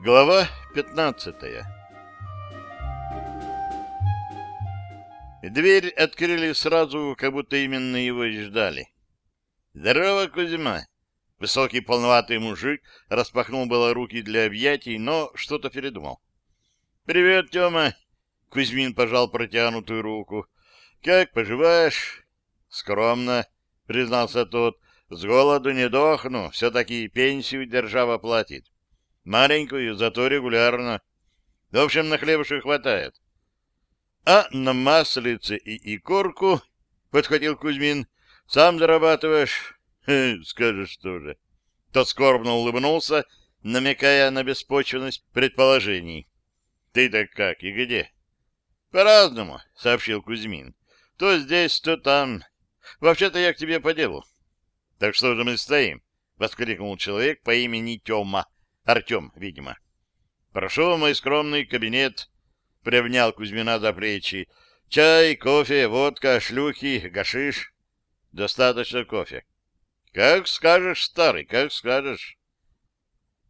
Глава пятнадцатая Дверь открыли сразу, как будто именно его и ждали. «Здорово, Кузьма!» Высокий полноватый мужик распахнул было руки для объятий, но что-то передумал. «Привет, Тёма!» Кузьмин пожал протянутую руку. «Как поживаешь?» «Скромно», — признался тот. «С голоду не дохну, все-таки пенсию держава платит. Маленькую, зато регулярно. В общем, на хлебушек хватает». «А на маслице и икорку?» — подхватил Кузьмин. «Сам зарабатываешь?» «Скажешь тоже». Тот скорбно улыбнулся, намекая на беспочвенность предположений. «Ты-то как и где?» «По-разному», — сообщил Кузьмин. «То здесь, то там. Вообще-то я к тебе по делу». «Так что же мы стоим?» — воскликнул человек по имени Тёма. Артем, видимо. «Прошу в мой скромный кабинет», — приобнял Кузьмина за плечи. «Чай, кофе, водка, шлюхи, гашиш». «Достаточно кофе». «Как скажешь, старый, как скажешь».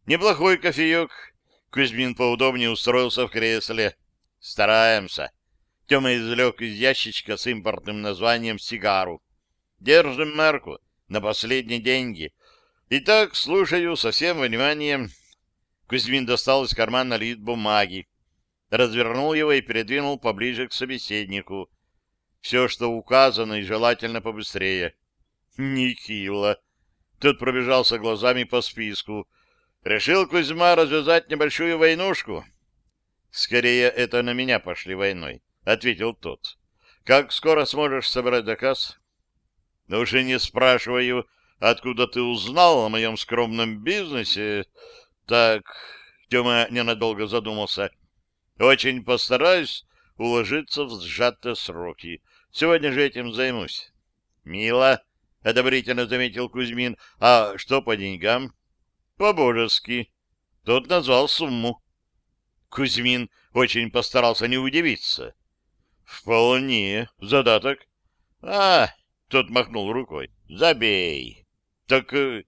«Неплохой кофеек». Кузьмин поудобнее устроился в кресле. «Стараемся». Тёма извлек из ящичка с импортным названием сигару. «Держим марку на последние деньги. Итак, слушаю со всем вниманием». Кузьмин достал из кармана лист бумаги, развернул его и передвинул поближе к собеседнику. Все, что указано, и желательно побыстрее. Нехило. Тот пробежался глазами по списку. Решил Кузьма развязать небольшую войнушку. Скорее, это на меня пошли войной. — ответил тот. — Как скоро сможешь собрать заказ? — уж и не спрашиваю, откуда ты узнал о моем скромном бизнесе. Так, Тёма ненадолго задумался. Очень постараюсь уложиться в сжатые сроки. Сегодня же этим займусь. — Мило, — одобрительно заметил Кузьмин. — А что по деньгам? — По-божески. Тот назвал сумму. Кузьмин очень постарался не удивиться. Вполне. Задаток. А, тот махнул рукой. Забей. Так э,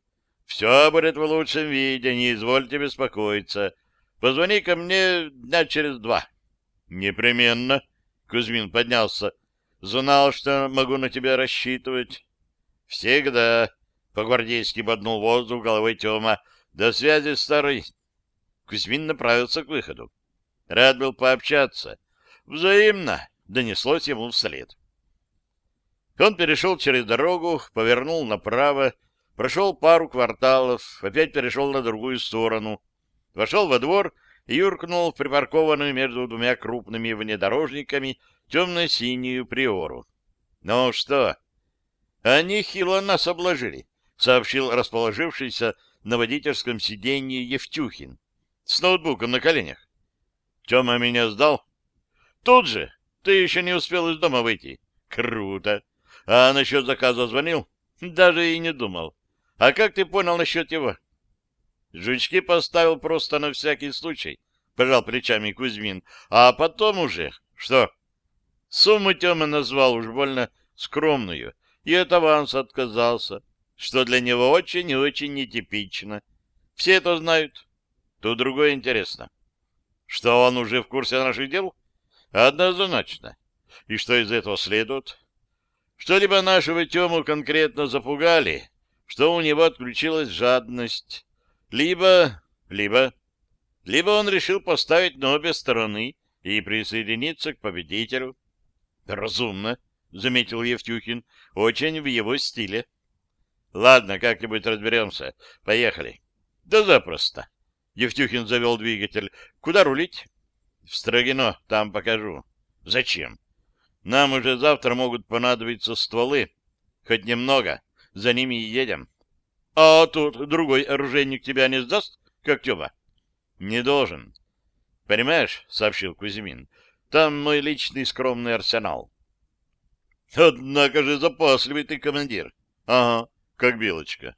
все будет в лучшем виде, не извольте беспокоиться. Позвони ко мне дня через два. Непременно. Кузьмин поднялся. Знал, что могу на тебя рассчитывать. Всегда. По-гвардейски боднул воздух головой Тёма. До связи, старый. Кузьмин направился к выходу. Рад был пообщаться. Взаимно донеслось ему вслед. Он перешел через дорогу, повернул направо, прошел пару кварталов, опять перешел на другую сторону, вошел во двор и юркнул в припаркованную между двумя крупными внедорожниками темно-синюю приору. — Ну что? — Они хило нас обложили, — сообщил расположившийся на водительском сиденье Евтюхин с ноутбуком на коленях. — Тема меня сдал? — Тут же, ты еще не успел из дома выйти. Круто. А насчет заказа звонил? Даже и не думал. А как ты понял насчет его? Жучки поставил просто на всякий случай, пожал плечами Кузьмин. А потом уже... Что? Сумму Тёма назвал уж больно скромную, и от аванса отказался, что для него очень и очень нетипично. Все это знают. Тут другое интересно. Что он уже в курсе наших дел? Однозначно. И что из этого следует? Что либо нашего Тему конкретно запугали, что у него отключилась жадность, либо... либо... либо он решил поставить на обе стороны и присоединиться к победителю. Разумно, — заметил Евтюхин, — очень в его стиле. Ладно, как-нибудь разберемся. Поехали. Да запросто. Евтюхин завел двигатель. Куда рулить? В Строгино, там покажу. Зачем? Нам уже завтра могут понадобиться стволы. Хоть немного. За ними и едем. А тут другой оружейник тебя не сдаст, как Тёма? Не должен. Понимаешь, — сообщил Кузьмин, — там мой личный скромный арсенал. Однако же запасливый ты командир. Ага, как белочка.